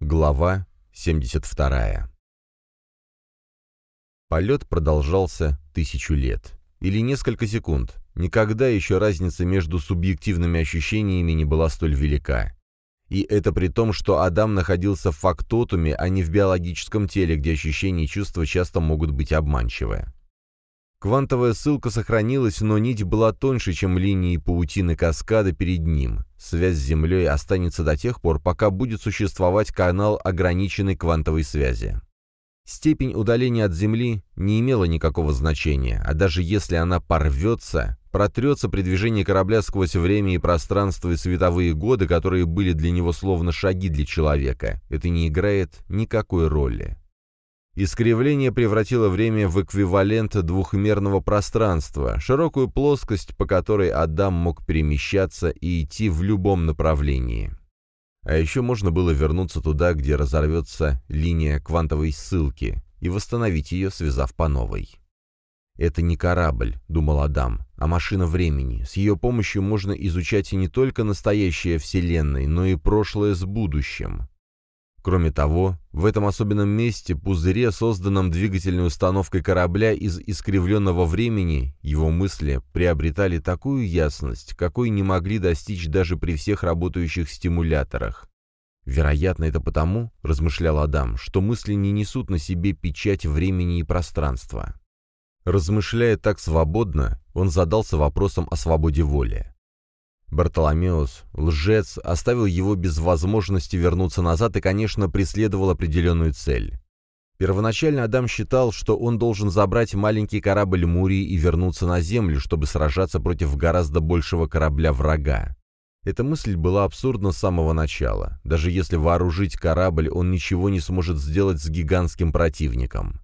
Глава 72. Полет продолжался тысячу лет. Или несколько секунд. Никогда еще разница между субъективными ощущениями не была столь велика. И это при том, что Адам находился в фактотуме, а не в биологическом теле, где ощущения и чувства часто могут быть обманчивы. Квантовая ссылка сохранилась, но нить была тоньше, чем линии паутины каскада перед ним. Связь с Землей останется до тех пор, пока будет существовать канал ограниченной квантовой связи. Степень удаления от Земли не имела никакого значения, а даже если она порвется, протрется при движении корабля сквозь время и пространство и световые годы, которые были для него словно шаги для человека, это не играет никакой роли. Искривление превратило время в эквивалент двухмерного пространства, широкую плоскость, по которой Адам мог перемещаться и идти в любом направлении. А еще можно было вернуться туда, где разорвется линия квантовой ссылки, и восстановить ее, связав по новой. «Это не корабль», — думал Адам, — «а машина времени. С ее помощью можно изучать не только настоящее Вселенной, но и прошлое с будущим. Кроме того, в этом особенном месте, пузыре, созданном двигательной установкой корабля из искривленного времени, его мысли приобретали такую ясность, какой не могли достичь даже при всех работающих стимуляторах. «Вероятно, это потому, — размышлял Адам, — что мысли не несут на себе печать времени и пространства». Размышляя так свободно, он задался вопросом о свободе воли. Бартоломеус, лжец, оставил его без возможности вернуться назад и, конечно, преследовал определенную цель. Первоначально Адам считал, что он должен забрать маленький корабль Мурии и вернуться на Землю, чтобы сражаться против гораздо большего корабля врага. Эта мысль была абсурдна с самого начала. Даже если вооружить корабль, он ничего не сможет сделать с гигантским противником.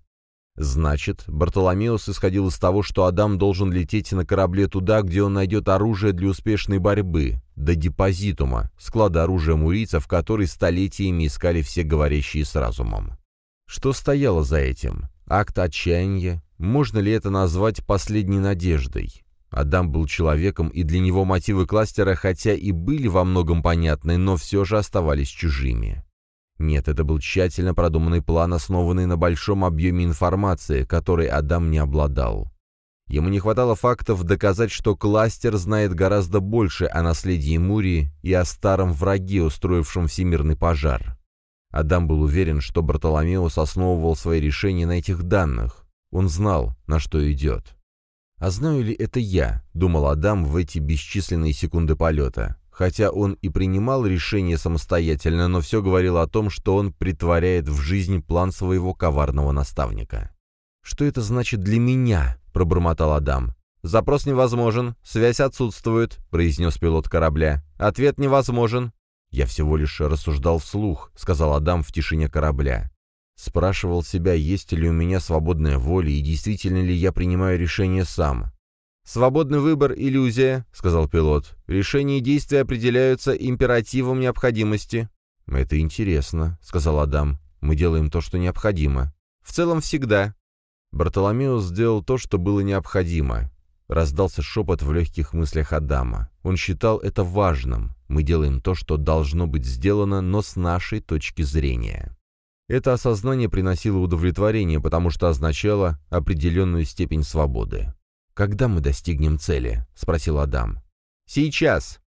Значит, Бартоломеус исходил из того, что Адам должен лететь на корабле туда, где он найдет оружие для успешной борьбы, до депозитума, склада оружия мурийцев, который столетиями искали все говорящие с разумом. Что стояло за этим? Акт отчаяния? Можно ли это назвать последней надеждой? Адам был человеком, и для него мотивы кластера, хотя и были во многом понятны, но все же оставались чужими. Нет, это был тщательно продуманный план, основанный на большом объеме информации, которой Адам не обладал. Ему не хватало фактов доказать, что кластер знает гораздо больше о наследии Мурии и о старом враге, устроившем всемирный пожар. Адам был уверен, что Бартоломеус основывал свои решения на этих данных. Он знал, на что идет. «А знаю ли это я?» — думал Адам в эти бесчисленные секунды полета. Хотя он и принимал решение самостоятельно, но все говорило о том, что он притворяет в жизнь план своего коварного наставника. «Что это значит для меня?» — пробормотал Адам. «Запрос невозможен, связь отсутствует», — произнес пилот корабля. «Ответ невозможен». «Я всего лишь рассуждал вслух», — сказал Адам в тишине корабля. Спрашивал себя, есть ли у меня свободная воля и действительно ли я принимаю решение сам. «Свободный выбор — иллюзия», — сказал пилот. «Решения и действия определяются императивом необходимости». «Это интересно», — сказал Адам. «Мы делаем то, что необходимо». «В целом всегда». Бартоломеус сделал то, что было необходимо. Раздался шепот в легких мыслях Адама. Он считал это важным. Мы делаем то, что должно быть сделано, но с нашей точки зрения. Это осознание приносило удовлетворение, потому что означало определенную степень свободы. «Когда мы достигнем цели?» — спросил Адам. «Сейчас!»